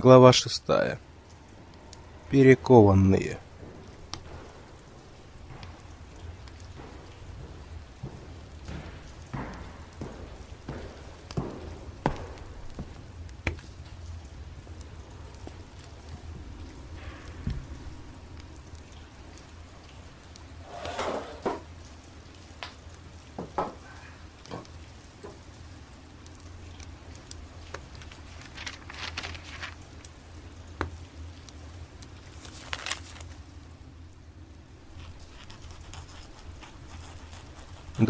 Глава шестая. Перекованные.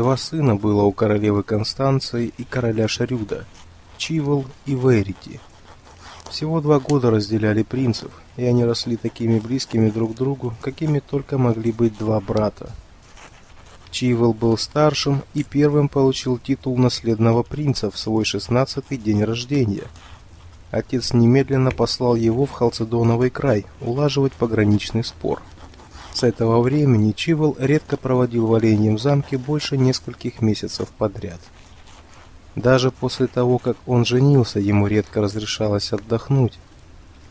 Два сына было у королевы Констанции и короля Шарюда, Чивол и Верити. Всего два года разделяли принцев, и они росли такими близкими друг к другу, какими только могли быть два брата. Чивол был старшим и первым получил титул наследного принца в свой шестнадцатый день рождения. Отец немедленно послал его в Халцедоновый край улаживать пограничный спор. С этого времени Чивол редко проводил в Оленьем замке больше нескольких месяцев подряд. Даже после того, как он женился, ему редко разрешалось отдохнуть.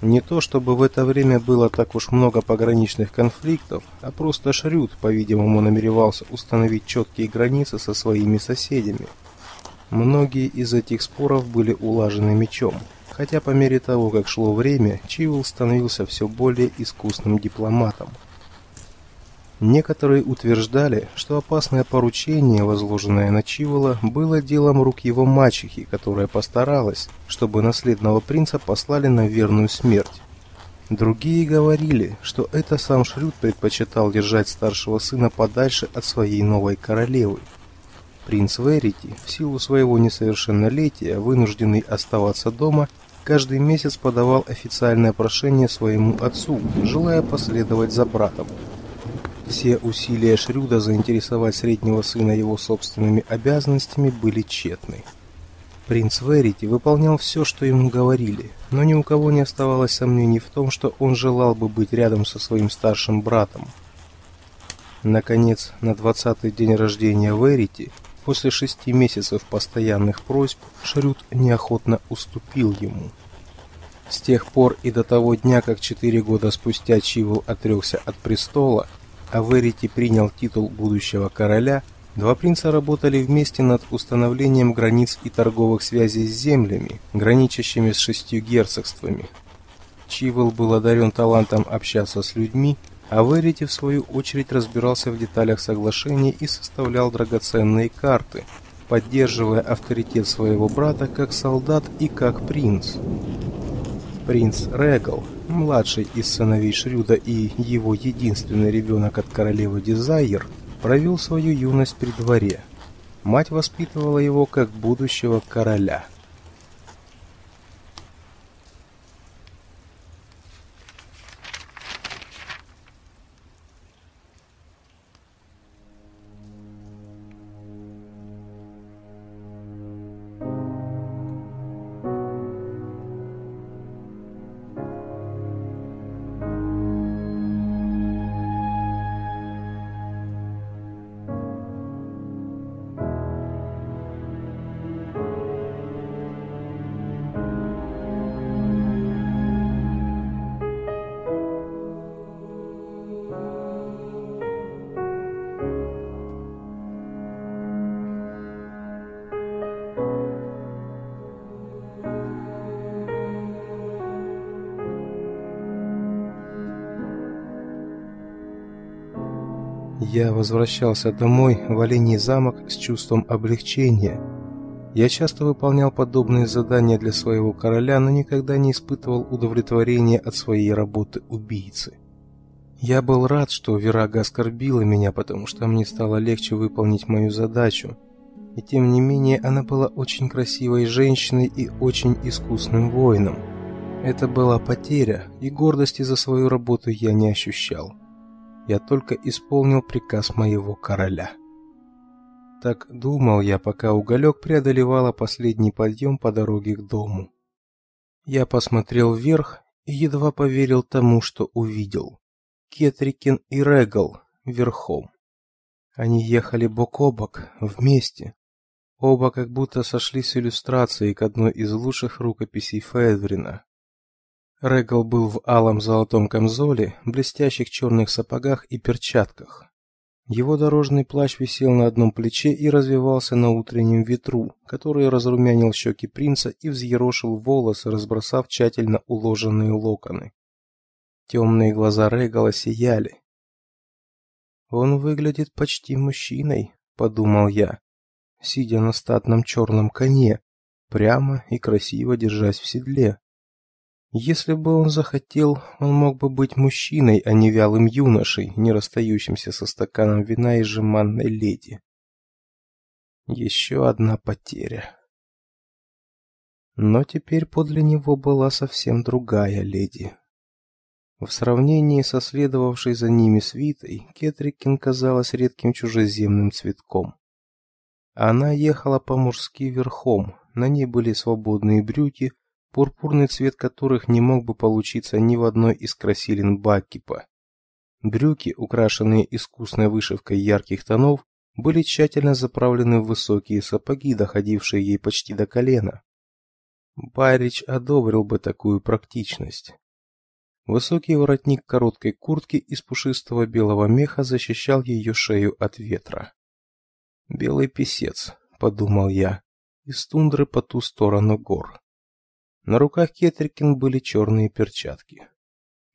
Не то чтобы в это время было так уж много пограничных конфликтов, а просто Шрюд, по-видимому, намеревался установить четкие границы со своими соседями. Многие из этих споров были улажены мечом, хотя по мере того, как шло время, Чивол становился все более искусным дипломатом. Некоторые утверждали, что опасное поручение, возложенное на Чивола, было делом рук его мачехи, которая постаралась, чтобы наследного принца послали на верную смерть. Другие говорили, что это сам Шрюд предпочитал держать старшего сына подальше от своей новой королевы. Принц Верити, в силу своего несовершеннолетия, вынужденный оставаться дома, каждый месяц подавал официальное прошение своему отцу, желая последовать за братом. Все усилия Шрюда заинтересовать среднего сына его собственными обязанностями были тщетны. Принц Верити выполнял все, что ему говорили, но ни у кого не оставалось сомнений в том, что он желал бы быть рядом со своим старшим братом. Наконец, на двадцатый день рождения Верити, после шести месяцев постоянных просьб, Шрюд неохотно уступил ему. С тех пор и до того дня, как четыре года спустя Чивол отрекся от престола, а Верити принял титул будущего короля, два принца работали вместе над установлением границ и торговых связей с землями, граничащими с шестью герцогствами. Чивол был одарен талантом общаться с людьми, а Верити в свою очередь разбирался в деталях соглашений и составлял драгоценные карты, поддерживая авторитет своего брата как солдат и как принц. Принц Регал, младший из сыновей Шрюда и его единственный ребенок от королевы Дизайер, провел свою юность при дворе. Мать воспитывала его как будущего короля – Я возвращался домой в Оленей замок с чувством облегчения. Я часто выполнял подобные задания для своего короля, но никогда не испытывал удовлетворения от своей работы убийцы. Я был рад, что Верага оскорбила меня, потому что мне стало легче выполнить мою задачу. И тем не менее, она была очень красивой женщиной и очень искусным воином. Это была потеря, и гордости за свою работу я не ощущал. Я только исполнил приказ моего короля. Так думал я, пока уголек преодолевала последний подъем по дороге к дому. Я посмотрел вверх и едва поверил тому, что увидел. Кетрикин и Регал верхом. Они ехали бок о бок, вместе. Оба как будто сошли с иллюстрацией к одной из лучших рукописей Федврина. Регал был в алом золотом камзоле, блестящих черных сапогах и перчатках. Его дорожный плащ висел на одном плече и развевался на утреннем ветру, который разрумянил щеки принца и взъерошил волосы, разбросав тщательно уложенные локоны. Темные глаза Регала сияли. Он выглядит почти мужчиной, подумал я, сидя на статном черном коне, прямо и красиво держась в седле. Если бы он захотел, он мог бы быть мужчиной, а не вялым юношей, не расстающимся со стаканом вина и жеманной леди. Еще одна потеря. Но теперь подле него была совсем другая леди. В сравнении со следовавшей за ними свитой, Кетрикин казалась редким чужеземным цветком. Она ехала по-мужски верхом, на ней были свободные брюки, пурпурный цвет которых не мог бы получиться ни в одной из красилин Баккипа. Брюки, украшенные искусной вышивкой ярких тонов, были тщательно заправлены в высокие сапоги, доходившие ей почти до колена. Байрич одобрил бы такую практичность. Высокий воротник короткой куртки из пушистого белого меха защищал ее шею от ветра. Белый писец, подумал я, из тундры по ту сторону гор. На руках Кетрикин были черные перчатки.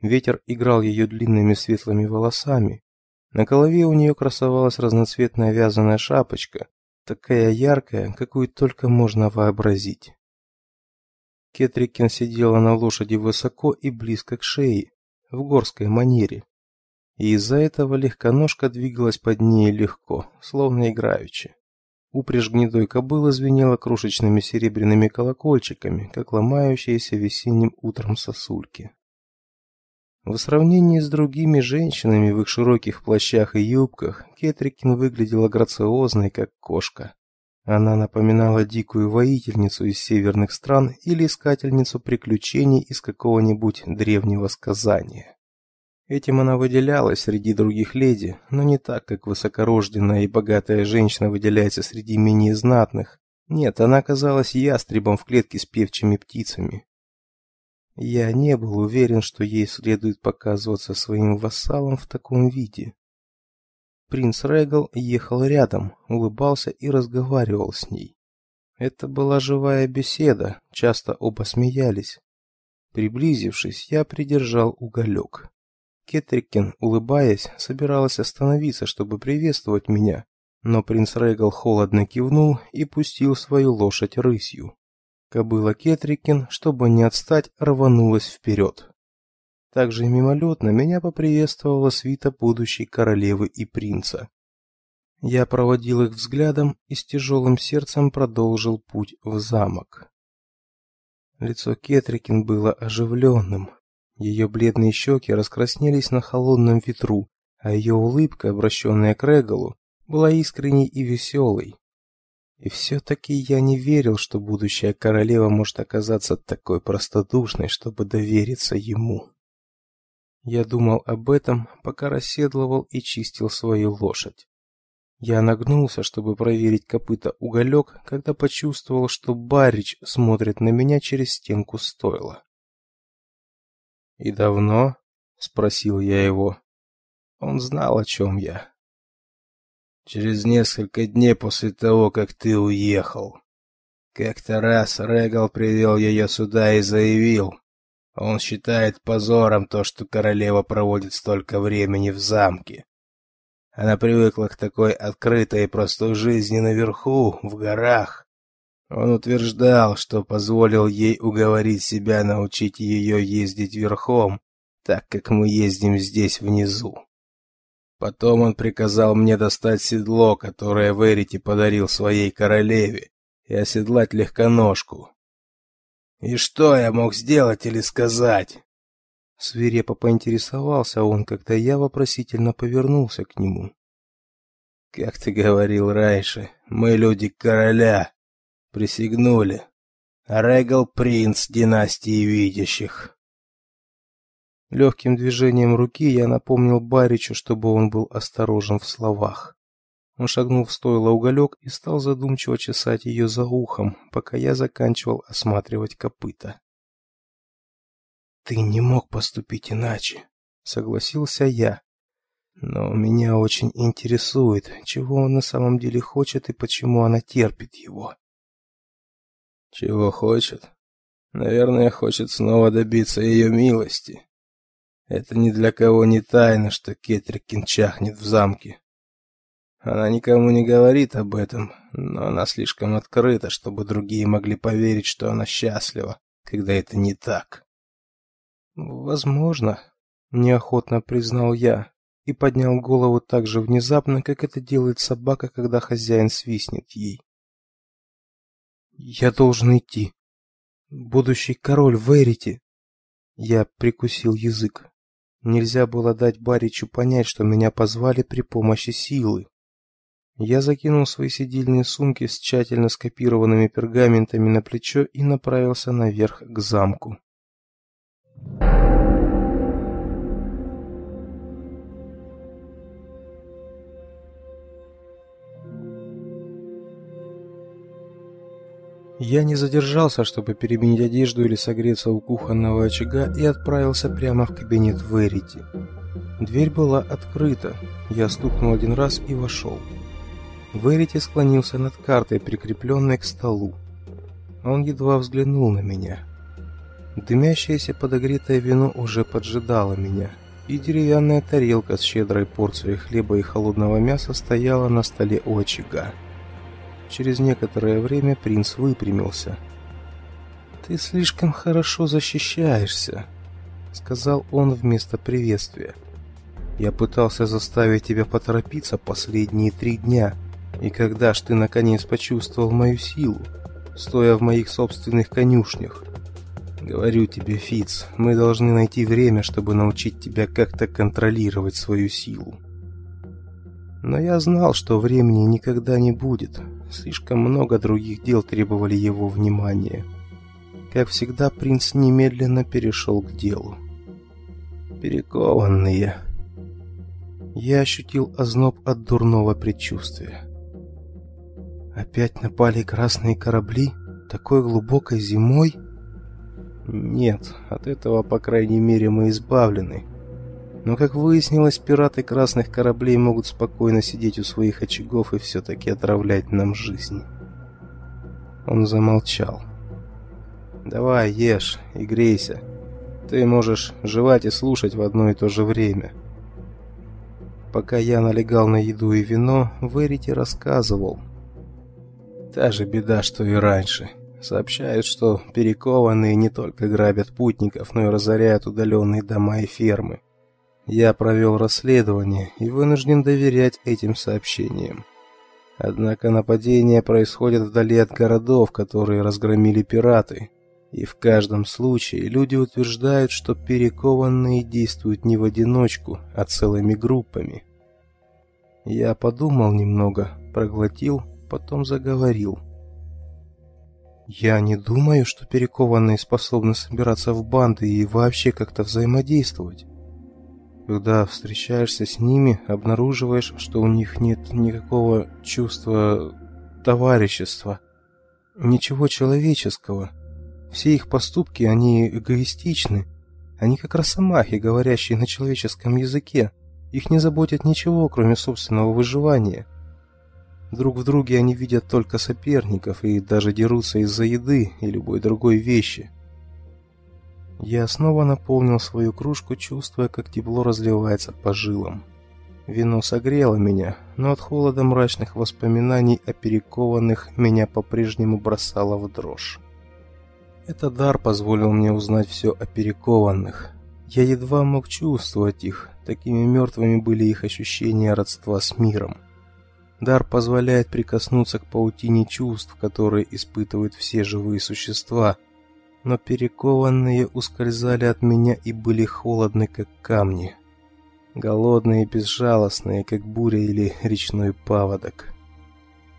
Ветер играл ее длинными светлыми волосами. На голове у нее красовалась разноцветная вязаная шапочка, такая яркая, какую только можно вообразить. Кетрикин сидела на лошади высоко и близко к шее, в горской манере. И из-за этого легконожка двигалась под ней легко, словно играючи. Упряжь гнедой кобылы звенела крошечными серебряными колокольчиками, как ломающиеся весенним утром сосульки. В сравнении с другими женщинами в их широких плащах и юбках, Кетрикин выглядела грациозной, как кошка. Она напоминала дикую воительницу из северных стран или искательницу приключений из какого-нибудь древнего сказания. Этим она выделялась среди других леди, но не так, как высокорожденная и богатая женщина выделяется среди менее знатных. Нет, она казалась ястребом в клетке с певчими птицами. Я не был уверен, что ей следует показываться своим вассалам в таком виде. Принц Регал ехал рядом, улыбался и разговаривал с ней. Это была живая беседа, часто оба смеялись. Приблизившись, я придержал уголек. Кетрикин, улыбаясь, собиралась остановиться, чтобы приветствовать меня, но принц Регал холодно кивнул и пустил свою лошадь рысью. Кобыла Кетрикин, чтобы не отстать, рванулась вперед. Также мимолетно меня поприветствовала свита будущей королевы и принца. Я проводил их взглядом и с тяжелым сердцем продолжил путь в замок. Лицо Кетрикин было оживленным, ее бледные щеки раскраснелись на холодном ветру, а ее улыбка, обращенная к Регалу, была искренней и веселой. И все-таки я не верил, что будущая королева может оказаться такой простодушной, чтобы довериться ему. Я думал об этом, пока расседлывал и чистил свою лошадь. Я нагнулся, чтобы проверить копыта уголек, когда почувствовал, что Барич смотрит на меня через стенку стойла. «И давно?» — спросил я его. Он знал, о чем я. «Через несколько дней после того, как ты уехал. Как-то раз Регал привел ее сюда и заявил, он считает позором то, что королева проводит столько времени в замке. Она привыкла к такой открытой и простой жизни наверху, в горах. Он утверждал, что позволил ей уговорить себя научить ее ездить верхом, так как мы ездим здесь внизу. Потом он приказал мне достать седло, которое Верити подарил своей королеве, и оседлать легконожку. И что я мог сделать или сказать? Свирепо поинтересовался он, когда я вопросительно повернулся к нему. Как ты говорил раньше, мы люди короля, Присягнули. Регал принц династии видящих. Легким движением руки я напомнил Баричу, чтобы он был осторожен в словах. Он шагнул в стойло уголек и стал задумчиво чесать ее за ухом, пока я заканчивал осматривать копыта. Ты не мог поступить иначе, согласился я. Но меня очень интересует, чего он на самом деле хочет и почему она терпит его. Чего хочет? Наверное, хочет снова добиться ее милости. Это ни для кого не тайна, что Кетрикин чахнет в замке. Она никому не говорит об этом, но она слишком открыта, чтобы другие могли поверить, что она счастлива, когда это не так. Возможно, неохотно признал я и поднял голову так же внезапно, как это делает собака, когда хозяин свистнет ей. Я должен идти. Будущий король Верити. Я прикусил язык. Нельзя было дать Баричу понять, что меня позвали при помощи силы. Я закинул свои сидельные сумки с тщательно скопированными пергаментами на плечо и направился наверх к замку. Я не задержался, чтобы переменить одежду или согреться у кухонного очага и отправился прямо в кабинет Верити. Дверь была открыта. Я стукнул один раз и вошел. Верити склонился над картой, прикрепленной к столу. Он едва взглянул на меня. Дымящееся подогретое вино уже поджидало меня, и деревянная тарелка с щедрой порцией хлеба и холодного мяса стояла на столе у очага. Через некоторое время принц выпрямился. «Ты слишком хорошо защищаешься», — сказал он вместо приветствия. «Я пытался заставить тебя поторопиться последние три дня, и когда ж ты наконец почувствовал мою силу, стоя в моих собственных конюшнях? Говорю тебе, Фиц, мы должны найти время, чтобы научить тебя как-то контролировать свою силу. Но я знал, что времени никогда не будет. Слишком много других дел требовали его внимания. Как всегда, принц немедленно перешел к делу. Перекованные. Я ощутил озноб от дурного предчувствия. Опять напали красные корабли такой глубокой зимой? Нет, от этого, по крайней мере, мы избавлены. Но, как выяснилось, пираты красных кораблей могут спокойно сидеть у своих очагов и все-таки отравлять нам жизнь. Он замолчал. «Давай, ешь и грейся. Ты можешь жевать и слушать в одно и то же время». Пока я налегал на еду и вино, Верити рассказывал. Та же беда, что и раньше. Сообщают, что перекованные не только грабят путников, но и разоряют удаленные дома и фермы. Я провел расследование и вынужден доверять этим сообщениям. Однако нападения происходят вдали от городов, которые разгромили пираты, и в каждом случае люди утверждают, что перекованные действуют не в одиночку, а целыми группами. Я подумал немного, проглотил, потом заговорил. Я не думаю, что перекованные способны собираться в банды и вообще как-то взаимодействовать. Когда встречаешься с ними, обнаруживаешь, что у них нет никакого чувства товарищества, ничего человеческого. Все их поступки, они эгоистичны. Они как росомахи, говорящие на человеческом языке. Их не заботит ничего, кроме собственного выживания. Друг в друге они видят только соперников и даже дерутся из-за еды и любой другой вещи. Я снова наполнил свою кружку, чувствуя, как тепло разливается по жилам. Вино согрело меня, но от холода мрачных воспоминаний о перекованных меня по-прежнему бросало в дрожь. Этот дар позволил мне узнать все о перекованных. Я едва мог чувствовать их, такими мертвыми были их ощущения родства с миром. Дар позволяет прикоснуться к паутине чувств, которые испытывают все живые существа – но перекованные ускользали от меня и были холодны, как камни. Голодные и безжалостные, как буря или речной паводок.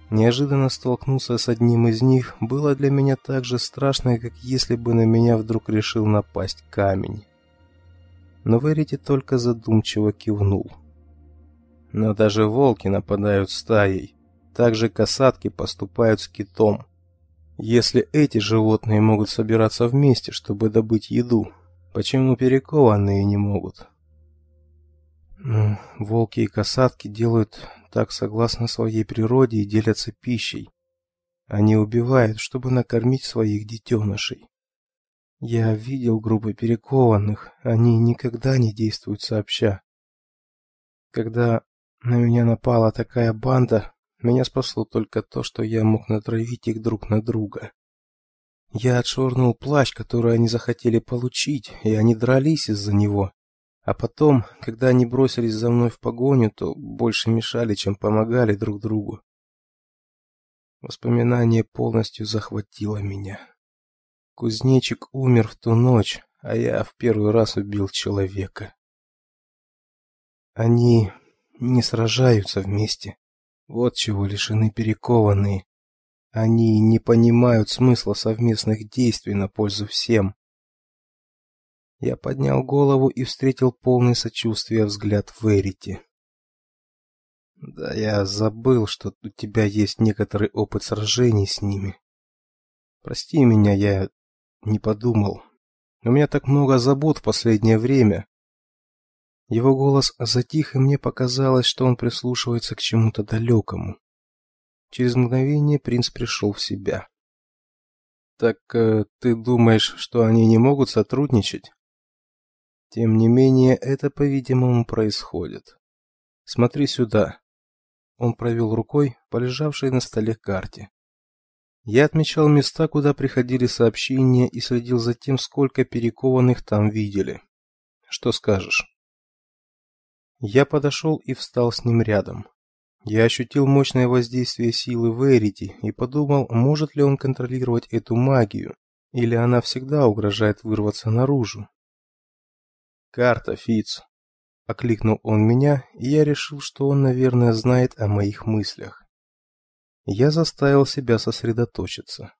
Неожиданно столкнуться с одним из них было для меня так же страшно, как если бы на меня вдруг решил напасть камень. Но Верити только задумчиво кивнул. Но даже волки нападают стаей. Так же касатки поступают с китом. Если эти животные могут собираться вместе, чтобы добыть еду, Почему перекованные не могут? Ну, волки и касатки делают так согласно своей природе и делятся пищей. Они убивают, чтобы накормить своих детенышей. Я видел группы перекованных, они никогда не действуют сообща. Когда на меня напала такая банда, меня спасло только то, что я мог натравить их друг на друга. Я отшвырнул плащ, который они захотели получить, и они дрались из-за него. А потом, когда они бросились за мной в погоню, то больше мешали, чем помогали друг другу. Воспоминание полностью захватило меня. Кузнечик умер в ту ночь, а я в первый раз убил человека. Они не сражаются вместе. Вот чего лишены перекованные. Они не понимают смысла совместных действий на пользу всем. Я поднял голову и встретил полный сочувствия взгляд Верити. Да я забыл, что у тебя есть некоторый опыт сражений с ними. Прости меня, я не подумал. У меня так много забот в последнее время. Его голос затих, и мне показалось, что он прислушивается к чему-то далекому. Через мгновение принц пришел в себя. Так э, ты думаешь, что они не могут сотрудничать? Тем не менее, это, по-видимому, происходит. Смотри сюда. Он провел рукой по лежавшей на столе карте. Я отмечал места, куда приходили сообщения и следил за тем, сколько перекованных там видели. Что скажешь? Я подошел и встал с ним рядом. Я ощутил мощное воздействие силы Верити и подумал, может ли он контролировать эту магию, или она всегда угрожает вырваться наружу. «Карта, Фиц!» — окликнул он меня, и я решил, что он, наверное, знает о моих мыслях. Я заставил себя сосредоточиться.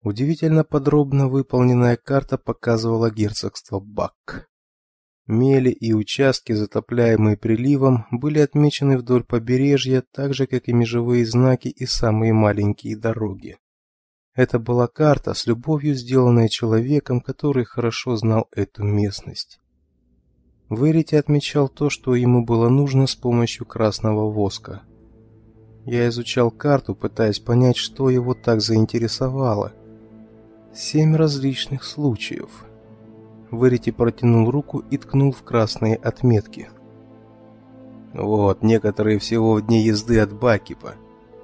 Удивительно подробно выполненная карта показывала герцогство Бак. Мели и участки, затопляемые приливом, были отмечены вдоль побережья, так же как и межевые знаки и самые маленькие дороги. Это была карта с любовью сделанная человеком, который хорошо знал эту местность. Верите отмечал то, что ему было нужно с помощью красного воска. Я изучал карту, пытаясь понять, что его так заинтересовало. Семь различных случаев. Верити протянул руку и ткнул в красные отметки. Вот, некоторые всего в дне езды от Бакипа.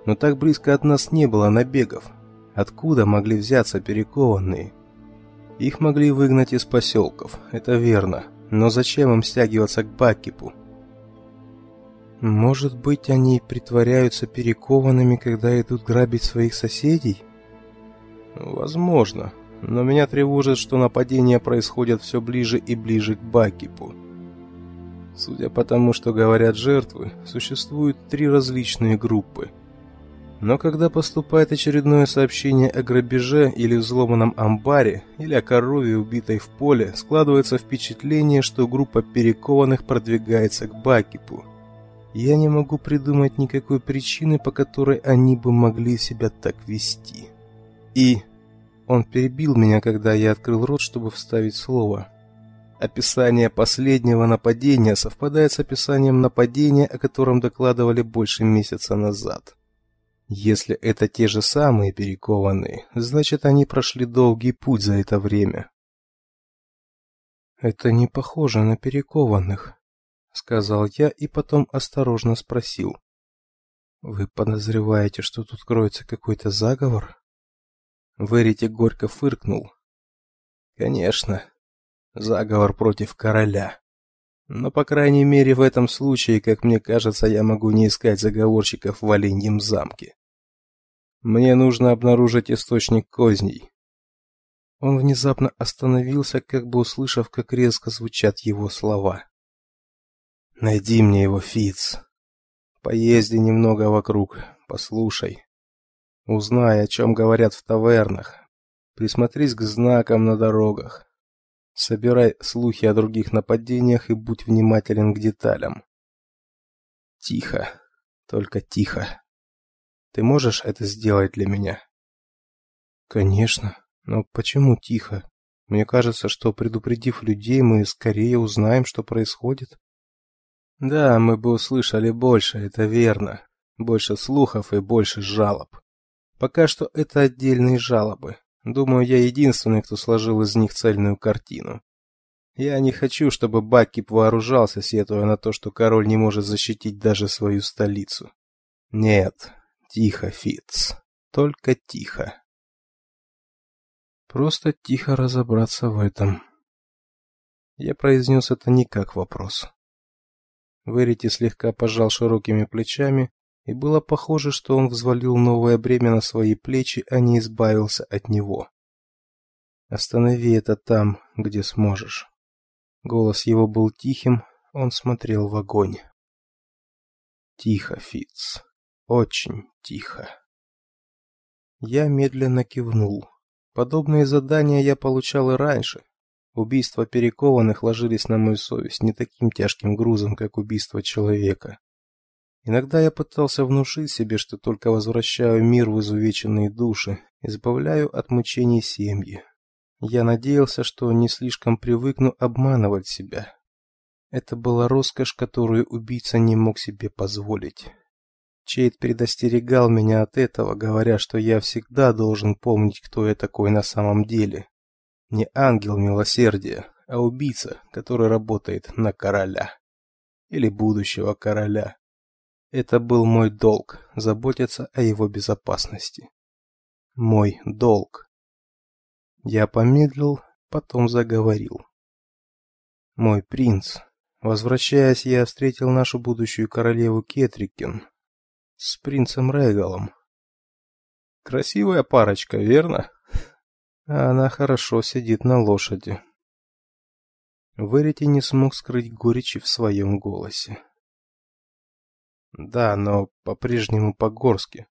Но так близко от нас не было набегов. Откуда могли взяться перекованные? Их могли выгнать из поселков, это верно. Но зачем им стягиваться к Бакипу? Может быть, они притворяются перекованными, когда идут грабить своих соседей? Возможно но меня тревожит, что нападения происходят все ближе и ближе к Бакипу. Судя по тому, что говорят жертвы, существуют три различные группы. Но когда поступает очередное сообщение о грабеже или взломанном амбаре, или о корове, убитой в поле, складывается впечатление, что группа перекованных продвигается к Бакипу. Я не могу придумать никакой причины, по которой они бы могли себя так вести. И он перебил меня, когда я открыл рот, чтобы вставить слово. Описание последнего нападения совпадает с описанием нападения, о котором докладывали больше месяца назад. Если это те же самые перекованные, значит, они прошли долгий путь за это время. Это не похоже на перекованных, сказал я и потом осторожно спросил: Вы подозреваете, что тут кроется какой-то заговор? Верите горько фыркнул. Конечно, заговор против короля. Но по крайней мере в этом случае, как мне кажется, я могу не искать заговорщиков в Оленьем замке. Мне нужно обнаружить источник козней. Он внезапно остановился, как бы услышав, как резко звучат его слова. Найди мне его, Фиц. Поезди немного вокруг, послушай. Узнай, о чем говорят в тавернах. Присмотрись к знакам на дорогах. Собирай слухи о других нападениях и будь внимателен к деталям. Тихо, только тихо. Ты можешь это сделать для меня? Конечно. Но почему тихо? Мне кажется, что предупредив людей, мы скорее узнаем, что происходит. Да, мы бы услышали больше, это верно. Больше слухов и больше жалоб. Пока что это отдельные жалобы. Думаю, я единственный, кто сложил из них цельную картину. Я не хочу, чтобы Баккип вооружался, сетуя на то, что король не может защитить даже свою столицу. Нет, тихо, Фитц. Только тихо. Просто тихо разобраться в этом. Я произнес это не как вопрос. Верити слегка пожал широкими плечами, и было похоже, что он взвалил новое бремя на свои плечи, а не избавился от него. Останови это там, где сможешь. Голос его был тихим, он смотрел в огонь. Тихо, Фиц. Очень тихо. Я медленно кивнул. Подобные задания я получал и раньше. Убийства перекованных ложились на мою совесть не таким тяжким грузом, как убийство человека. Иногда я пытался внушить себе, что только возвращаю мир в изувеченные души, избавляю от мучений семьи. Я надеялся, что не слишком привыкну обманывать себя. Это была роскошь, которую убийца не мог себе позволить. Чейд предостерегал меня от этого, говоря, что я всегда должен помнить, кто я такой на самом деле. Не ангел милосердия, а убийца, который работает на короля. Или будущего короля. Это был мой долг заботиться о его безопасности. Мой долг. Я помедлил, потом заговорил. Мой принц, возвращаясь, я встретил нашу будущую королеву Кетрикен с принцем Регалом. Красивая парочка, верно? А она хорошо сидит на лошади. Верити не смог скрыть горечи в своем голосе. Да, но по-прежнему по-горски.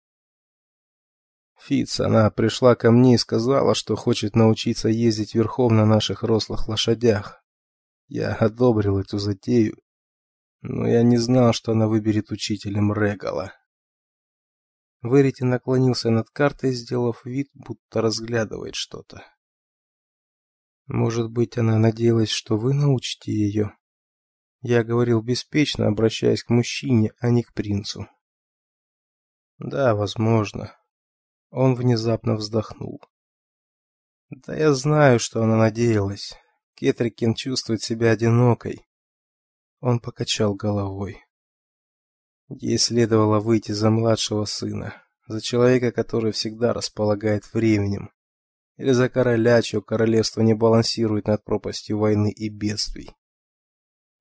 Фиц, она пришла ко мне и сказала, что хочет научиться ездить верхом на наших рослых лошадях. Я одобрил эту затею, но я не знал, что она выберет учителем Регала. Верити наклонился над картой, сделав вид, будто разглядывает что-то. Может быть, она надеялась, что вы научите ее?» Я говорил беспечно, обращаясь к мужчине, а не к принцу. Да, возможно. Он внезапно вздохнул. Да я знаю, что она надеялась. Кетрикин чувствует себя одинокой. Он покачал головой. Ей следовало выйти за младшего сына, за человека, который всегда располагает временем, или за короля, чье королевство не балансирует над пропастью войны и бедствий.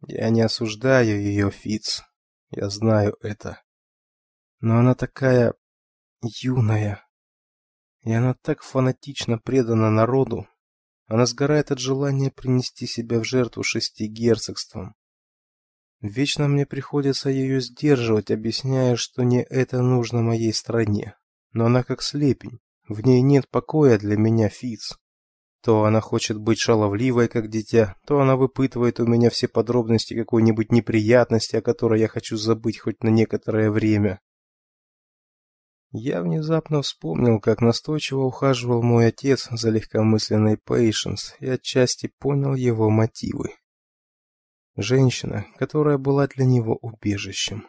Я не осуждаю ее, Фиц. Я знаю это. Но она такая юная. И она так фанатично предана народу. Она сгорает от желания принести себя в жертву шести герцогствам. Вечно мне приходится ее сдерживать, объясняя, что не это нужно моей стране. Но она как слепень. В ней нет покоя для меня, Фиц. То она хочет быть шаловливой, как дитя, то она выпытывает у меня все подробности какой-нибудь неприятности, о которой я хочу забыть хоть на некоторое время. Я внезапно вспомнил, как настойчиво ухаживал мой отец за легкомысленной Пейшенс, и отчасти понял его мотивы. Женщина, которая была для него убежищем.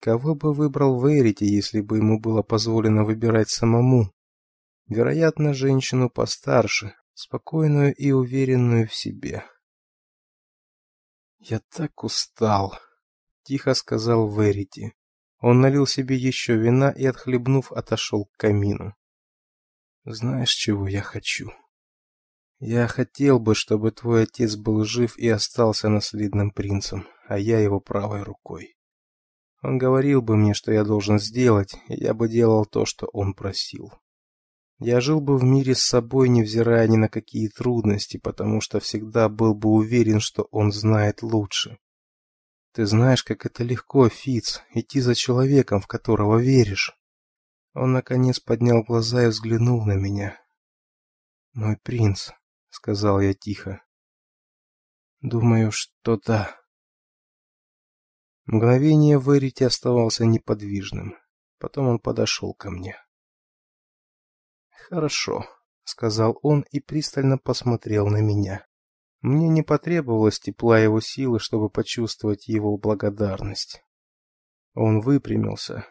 Кого бы выбрал Верити, если бы ему было позволено выбирать самому? Вероятно, женщину постарше, спокойную и уверенную в себе. Я так устал, тихо сказал Верити. Он налил себе еще вина и отхлебнув, отошел к камину. Знаешь, чего я хочу? Я хотел бы, чтобы твой отец был жив и остался наследным принцем, а я его правой рукой. Он говорил бы мне, что я должен сделать, и я бы делал то, что он просил. Я жил бы в мире с собой, невзирая ни на какие трудности, потому что всегда был бы уверен, что он знает лучше. Ты знаешь, как это легко, Фиц, идти за человеком, в которого веришь. Он наконец поднял глаза и взглянул на меня. "Мой принц", сказал я тихо. "Думаю, что да". Мгновение Верити оставался неподвижным. Потом он подошел ко мне. Хорошо, сказал он и пристально посмотрел на меня. Мне не потребовалось тепла его силы, чтобы почувствовать его благодарность. Он выпрямился.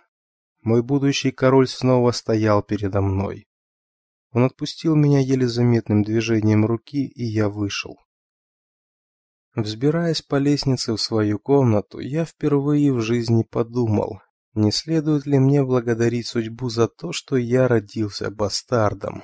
Мой будущий король снова стоял передо мной. Он отпустил меня еле заметным движением руки, и я вышел. Взбираясь по лестнице в свою комнату, я впервые в жизни подумал, не следует ли мне благодарить судьбу за то, что я родился бастардом.